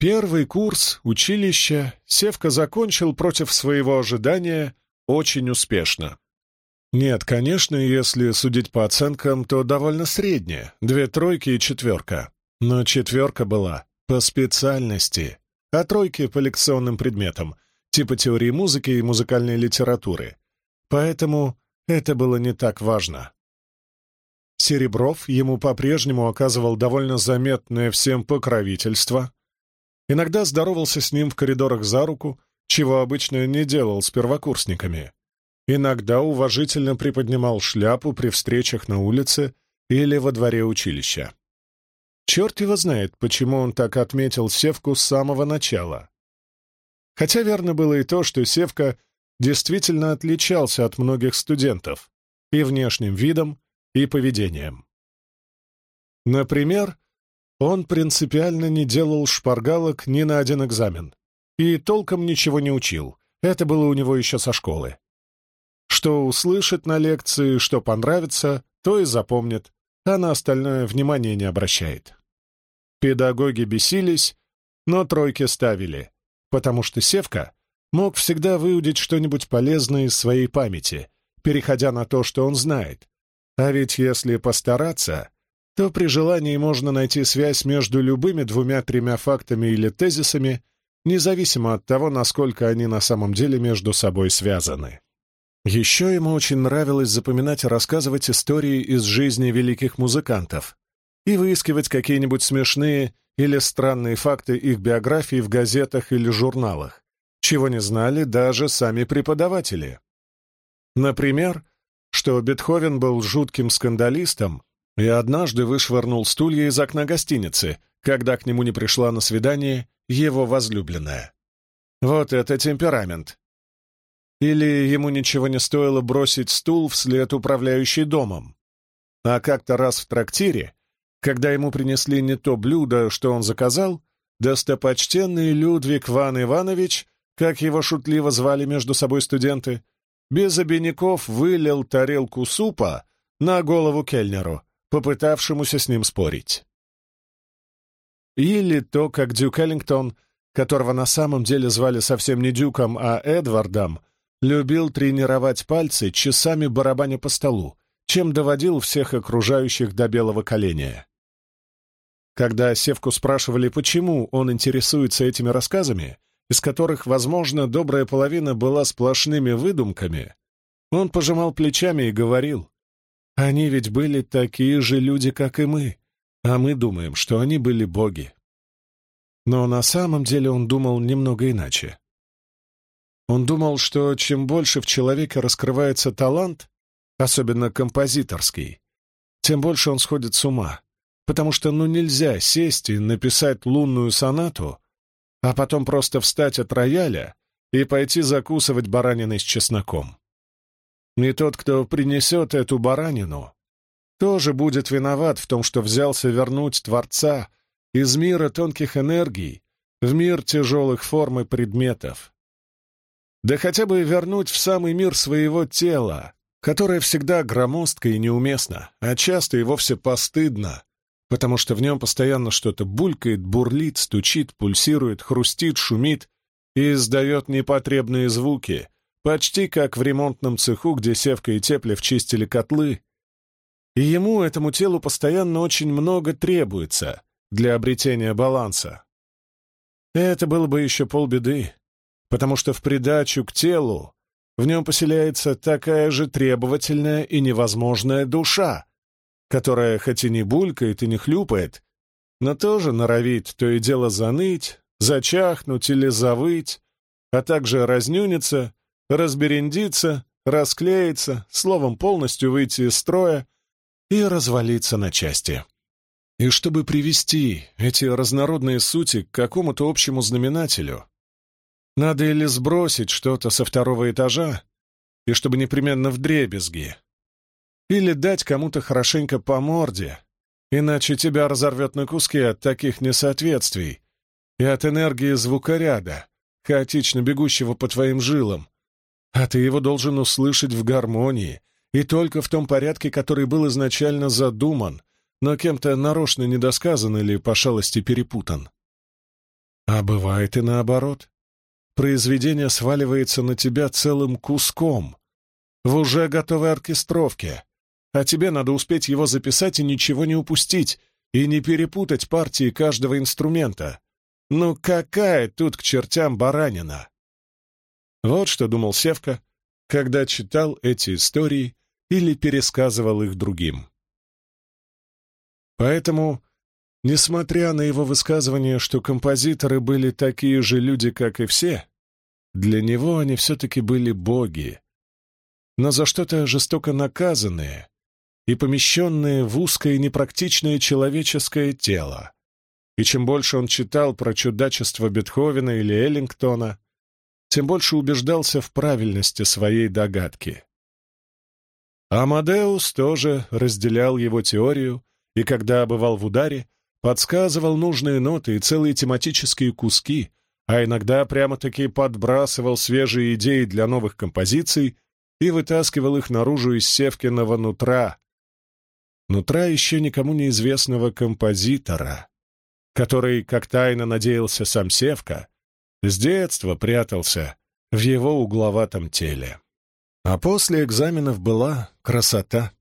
Первый курс училища Севка закончил против своего ожидания очень успешно. Нет, конечно, если судить по оценкам, то довольно среднее, две тройки и четверка. Но четверка была по специальности, а тройки по лекционным предметам, типа теории музыки и музыкальной литературы. Поэтому это было не так важно. Серебров ему по-прежнему оказывал довольно заметное всем покровительство. Иногда здоровался с ним в коридорах за руку, чего обычно не делал с первокурсниками. Иногда уважительно приподнимал шляпу при встречах на улице или во дворе училища. Черт его знает, почему он так отметил Севку с самого начала. Хотя верно было и то, что Севка действительно отличался от многих студентов и внешним видом, и поведением. Например, он принципиально не делал шпаргалок ни на один экзамен и толком ничего не учил. Это было у него еще со школы. Что услышит на лекции, что понравится, то и запомнит, а на остальное внимания не обращает. Педагоги бесились, но тройки ставили, потому что Севка мог всегда выудить что-нибудь полезное из своей памяти, переходя на то, что он знает. А ведь если постараться, то при желании можно найти связь между любыми двумя-тремя фактами или тезисами, независимо от того, насколько они на самом деле между собой связаны. Еще ему очень нравилось запоминать и рассказывать истории из жизни великих музыкантов и выискивать какие-нибудь смешные или странные факты их биографий в газетах или журналах, чего не знали даже сами преподаватели. Например, что Бетховен был жутким скандалистом и однажды вышвырнул стулья из окна гостиницы, когда к нему не пришла на свидание его возлюбленная. Вот это темперамент. Или ему ничего не стоило бросить стул вслед управляющей домом. А как-то раз в трактире, когда ему принесли не то блюдо, что он заказал, достопочтенный Людвиг Ван Иванович как его шутливо звали между собой студенты, без обиняков вылил тарелку супа на голову кельнеру, попытавшемуся с ним спорить. Или то, как Дюк Эллингтон, которого на самом деле звали совсем не Дюком, а Эдвардом, любил тренировать пальцы, часами барабаня по столу, чем доводил всех окружающих до белого коленя. Когда Севку спрашивали, почему он интересуется этими рассказами, из которых, возможно, добрая половина была сплошными выдумками, он пожимал плечами и говорил, «Они ведь были такие же люди, как и мы, а мы думаем, что они были боги». Но на самом деле он думал немного иначе. Он думал, что чем больше в человеке раскрывается талант, особенно композиторский, тем больше он сходит с ума, потому что ну нельзя сесть и написать лунную сонату, а потом просто встать от рояля и пойти закусывать бараниной с чесноком. И тот, кто принесет эту баранину, тоже будет виноват в том, что взялся вернуть Творца из мира тонких энергий в мир тяжелых форм и предметов. Да хотя бы вернуть в самый мир своего тела, которое всегда громоздко и неуместно, а часто и вовсе постыдно, потому что в нем постоянно что-то булькает, бурлит, стучит, пульсирует, хрустит, шумит и издает непотребные звуки, почти как в ремонтном цеху, где Севка и Теплев чистили котлы. И ему, этому телу, постоянно очень много требуется для обретения баланса. Это было бы еще полбеды, потому что в придачу к телу в нем поселяется такая же требовательная и невозможная душа, которая хоть и не булькает и не хлюпает, но тоже норовит то и дело заныть, зачахнуть или завыть, а также разнюниться, разберендиться, расклеиться, словом, полностью выйти из строя и развалиться на части. И чтобы привести эти разнородные сути к какому-то общему знаменателю, надо или сбросить что-то со второго этажа, и чтобы непременно в дребезги, или дать кому-то хорошенько по морде, иначе тебя разорвет на куски от таких несоответствий и от энергии звукоряда, хаотично бегущего по твоим жилам, а ты его должен услышать в гармонии и только в том порядке, который был изначально задуман, но кем-то нарочно недосказан или по шалости перепутан. А бывает и наоборот. Произведение сваливается на тебя целым куском, в уже готовой оркестровке, а тебе надо успеть его записать и ничего не упустить, и не перепутать партии каждого инструмента. Ну какая тут к чертям баранина? Вот что думал Севка, когда читал эти истории или пересказывал их другим. Поэтому, несмотря на его высказывание, что композиторы были такие же люди, как и все, для него они все-таки были боги, но за что-то жестоко наказанные и помещенные в узкое непрактичное человеческое тело. И чем больше он читал про чудачество Бетховена или Эллингтона, тем больше убеждался в правильности своей догадки. Амадеус тоже разделял его теорию и, когда бывал в ударе, подсказывал нужные ноты и целые тематические куски, а иногда прямо-таки подбрасывал свежие идеи для новых композиций и вытаскивал их наружу из Севкиного нутра. Нутра еще никому неизвестного композитора, который, как тайно надеялся сам Севка, с детства прятался в его угловатом теле. А после экзаменов была красота.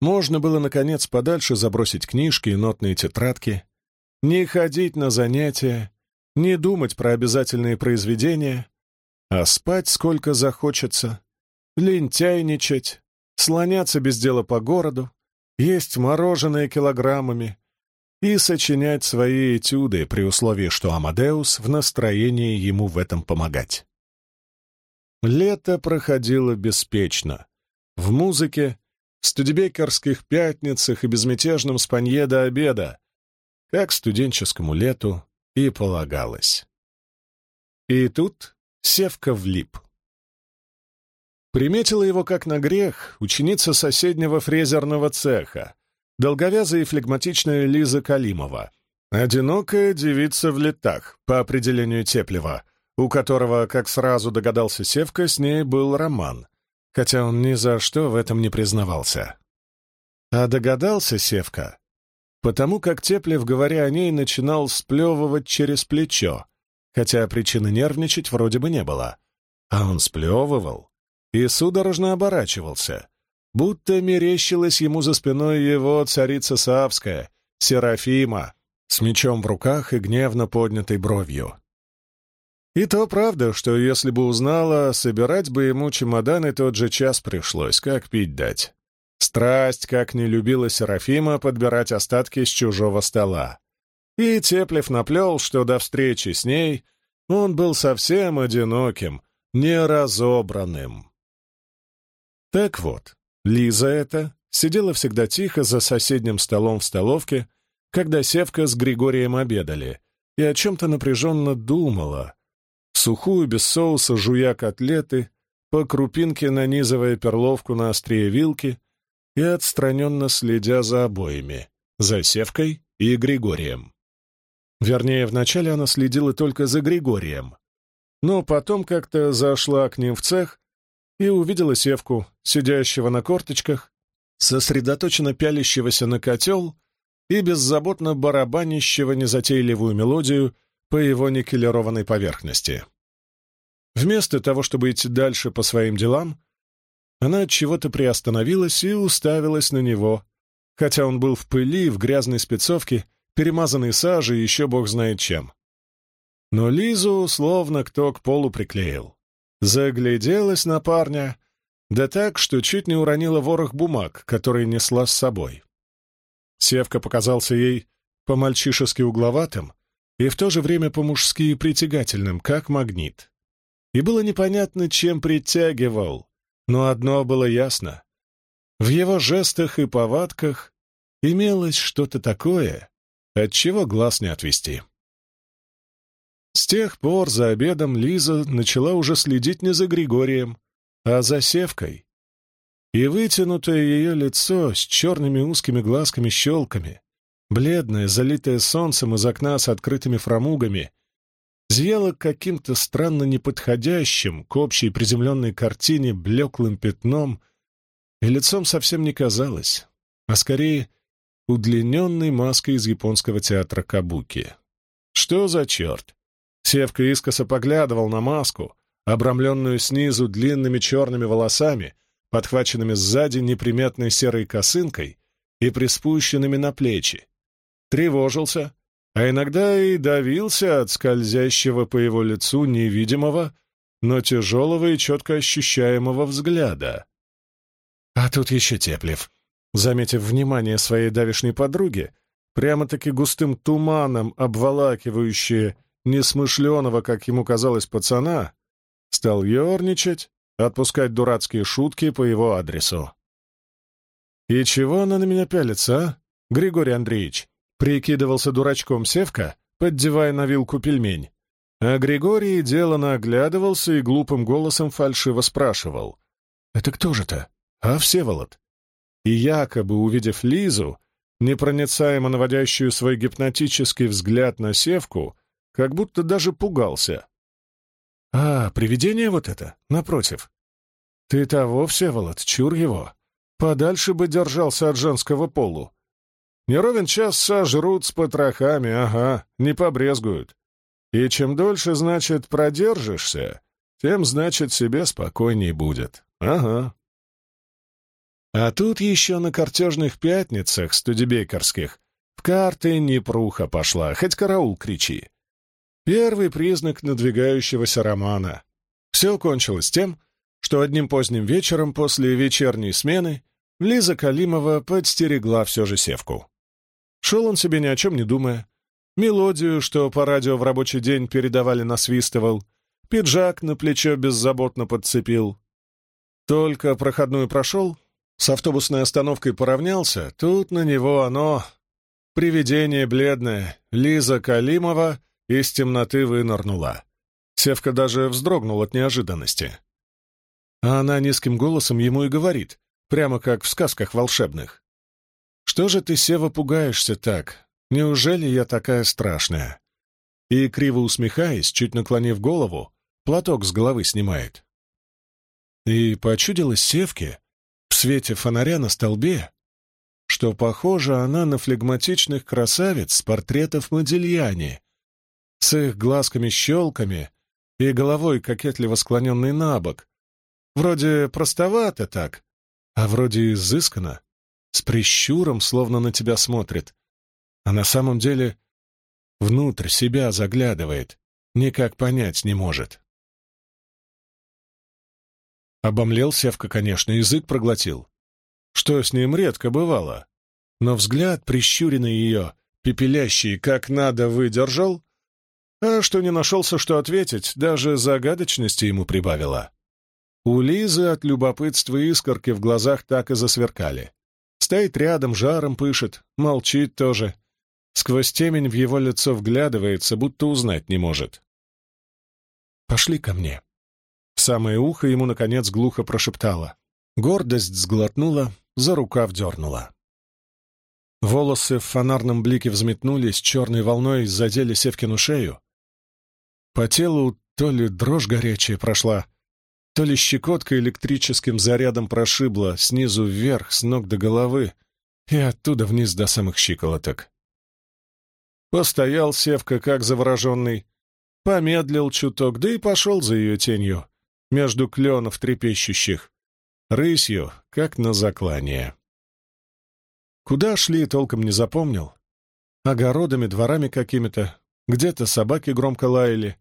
Можно было, наконец, подальше забросить книжки и нотные тетрадки, не ходить на занятия, не думать про обязательные произведения, а спать сколько захочется, лентяйничать, слоняться без дела по городу, есть мороженое килограммами, и сочинять свои этюды при условии, что Амадеус в настроении ему в этом помогать. Лето проходило беспечно. В музыке, студебекерских пятницах и безмятежном спанье до обеда, как студенческому лету и полагалось. И тут Севка влип. Приметила его как на грех ученица соседнего фрезерного цеха, долговязая и флегматичная Лиза Калимова. Одинокая девица в летах, по определению Теплева, у которого, как сразу догадался Севка, с ней был роман, хотя он ни за что в этом не признавался. А догадался Севка, потому как Теплев, говоря о ней, начинал сплевывать через плечо, хотя причины нервничать вроде бы не было. А он сплевывал и судорожно оборачивался, будто мерещилась ему за спиной его царица Савская, Серафима, с мечом в руках и гневно поднятой бровью. И то правда, что если бы узнала, собирать бы ему чемоданы тот же час пришлось, как пить дать. Страсть, как не любила Серафима подбирать остатки с чужого стола. И Теплев наплел, что до встречи с ней он был совсем одиноким, неразобранным. Так вот, Лиза эта сидела всегда тихо за соседним столом в столовке, когда Севка с Григорием обедали, и о чем-то напряженно думала, сухую, без соуса, жуя котлеты, по крупинке нанизывая перловку на острие вилки и отстраненно следя за обоими, за Севкой и Григорием. Вернее, вначале она следила только за Григорием, но потом как-то зашла к ним в цех и увидела Севку, сидящего на корточках, сосредоточенно пялящегося на котел и беззаботно барабанящего незатейливую мелодию по его никелированной поверхности. Вместо того, чтобы идти дальше по своим делам, она от чего-то приостановилась и уставилась на него, хотя он был в пыли, в грязной спецовке, перемазанной сажей и еще бог знает чем. Но Лизу словно кто к полу приклеил. Загляделась на парня, да так, что чуть не уронила ворох бумаг, который несла с собой. Севка показался ей по-мальчишески угловатым и в то же время по-мужски притягательным, как магнит. И было непонятно, чем притягивал, но одно было ясно. В его жестах и повадках имелось что-то такое, от чего глаз не отвести. С тех пор за обедом Лиза начала уже следить не за Григорием, а за Севкой. И вытянутое ее лицо с черными узкими глазками-щелками, бледное, залитое солнцем из окна с открытыми фрамугами, зияло каким-то странно неподходящим к общей приземленной картине блеклым пятном, и лицом совсем не казалось, а скорее удлиненной маской из японского театра Кабуки. Что за черт? Севка искоса поглядывал на маску, обрамленную снизу длинными черными волосами, подхваченными сзади неприметной серой косынкой и приспущенными на плечи. Тревожился, а иногда и давился от скользящего по его лицу невидимого, но тяжелого и четко ощущаемого взгляда. А тут еще Теплев, заметив внимание своей давишней подруги, прямо-таки густым туманом обволакивающее несмышленого, как ему казалось, пацана, стал ерничать, отпускать дурацкие шутки по его адресу. «И чего она на меня пялится, а, Григорий Андреевич?» Прикидывался дурачком Севка, поддевая на вилку пельмень. А Григорий делано оглядывался и глупым голосом фальшиво спрашивал. «Это кто же-то? А Всеволод?» И якобы, увидев Лизу, непроницаемо наводящую свой гипнотический взгляд на Севку, как будто даже пугался. «А, привидение вот это, напротив. Ты того, Всеволод, чур его. Подальше бы держался от женского полу. Не ровен час сожрут с потрохами, ага, не побрезгуют. И чем дольше, значит, продержишься, тем, значит, себе спокойней будет. Ага. А тут еще на картежных пятницах студебекерских в карты непруха пошла, хоть караул кричи. Первый признак надвигающегося романа. Все кончилось тем, что одним поздним вечером после вечерней смены Лиза Калимова подстерегла все же севку. Шел он себе ни о чем не думая. Мелодию, что по радио в рабочий день передавали, насвистывал. Пиджак на плечо беззаботно подцепил. Только проходную прошел, с автобусной остановкой поравнялся, тут на него оно, привидение бледное, Лиза Калимова, из темноты вынырнула. Севка даже вздрогнул от неожиданности. А она низким голосом ему и говорит, прямо как в сказках волшебных. «Что же ты, Сева, пугаешься так? Неужели я такая страшная?» И, криво усмехаясь, чуть наклонив голову, платок с головы снимает. И почудилась Севке в свете фонаря на столбе, что похожа она на флегматичных красавиц с портретов Модильяне, с их глазками-щелками и головой кокетливо склоненной на бок. Вроде простовато так, а вроде изысканно с прищуром, словно на тебя смотрит, а на самом деле внутрь себя заглядывает, никак понять не может. Обомлел Севка, конечно, язык проглотил. Что с ним редко бывало. Но взгляд, прищуренный ее, пепелящий, как надо, выдержал, а что не нашелся, что ответить, даже загадочности ему прибавило. У Лизы от любопытства искорки в глазах так и засверкали. Стоит рядом, жаром пышет, молчит тоже. Сквозь темень в его лицо вглядывается, будто узнать не может. «Пошли ко мне». В самое ухо ему, наконец, глухо прошептала. Гордость сглотнула, за рукав дернула. Волосы в фонарном блике взметнулись, черной волной задели Севкину шею. По телу то ли дрожь горячая прошла, то ли щекотка электрическим зарядом прошибла снизу вверх, с ног до головы, и оттуда вниз до самых щиколоток. Постоял Севка, как завороженный, помедлил чуток, да и пошел за ее тенью, между кленов трепещущих, рысью, как на заклание. Куда шли, толком не запомнил. Огородами, дворами какими-то, где-то собаки громко лаяли,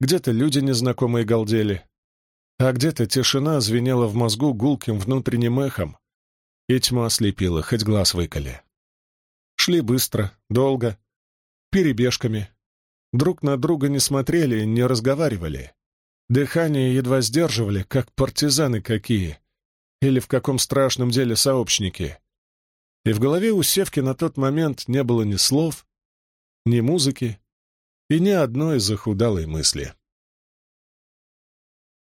где-то люди незнакомые галдели а где-то тишина звенела в мозгу гулким внутренним эхом, и тьма ослепила, хоть глаз выколи. Шли быстро, долго, перебежками. Друг на друга не смотрели, не разговаривали. Дыхание едва сдерживали, как партизаны какие, или в каком страшном деле сообщники. И в голове у Севки на тот момент не было ни слов, ни музыки и ни одной захудалой мысли.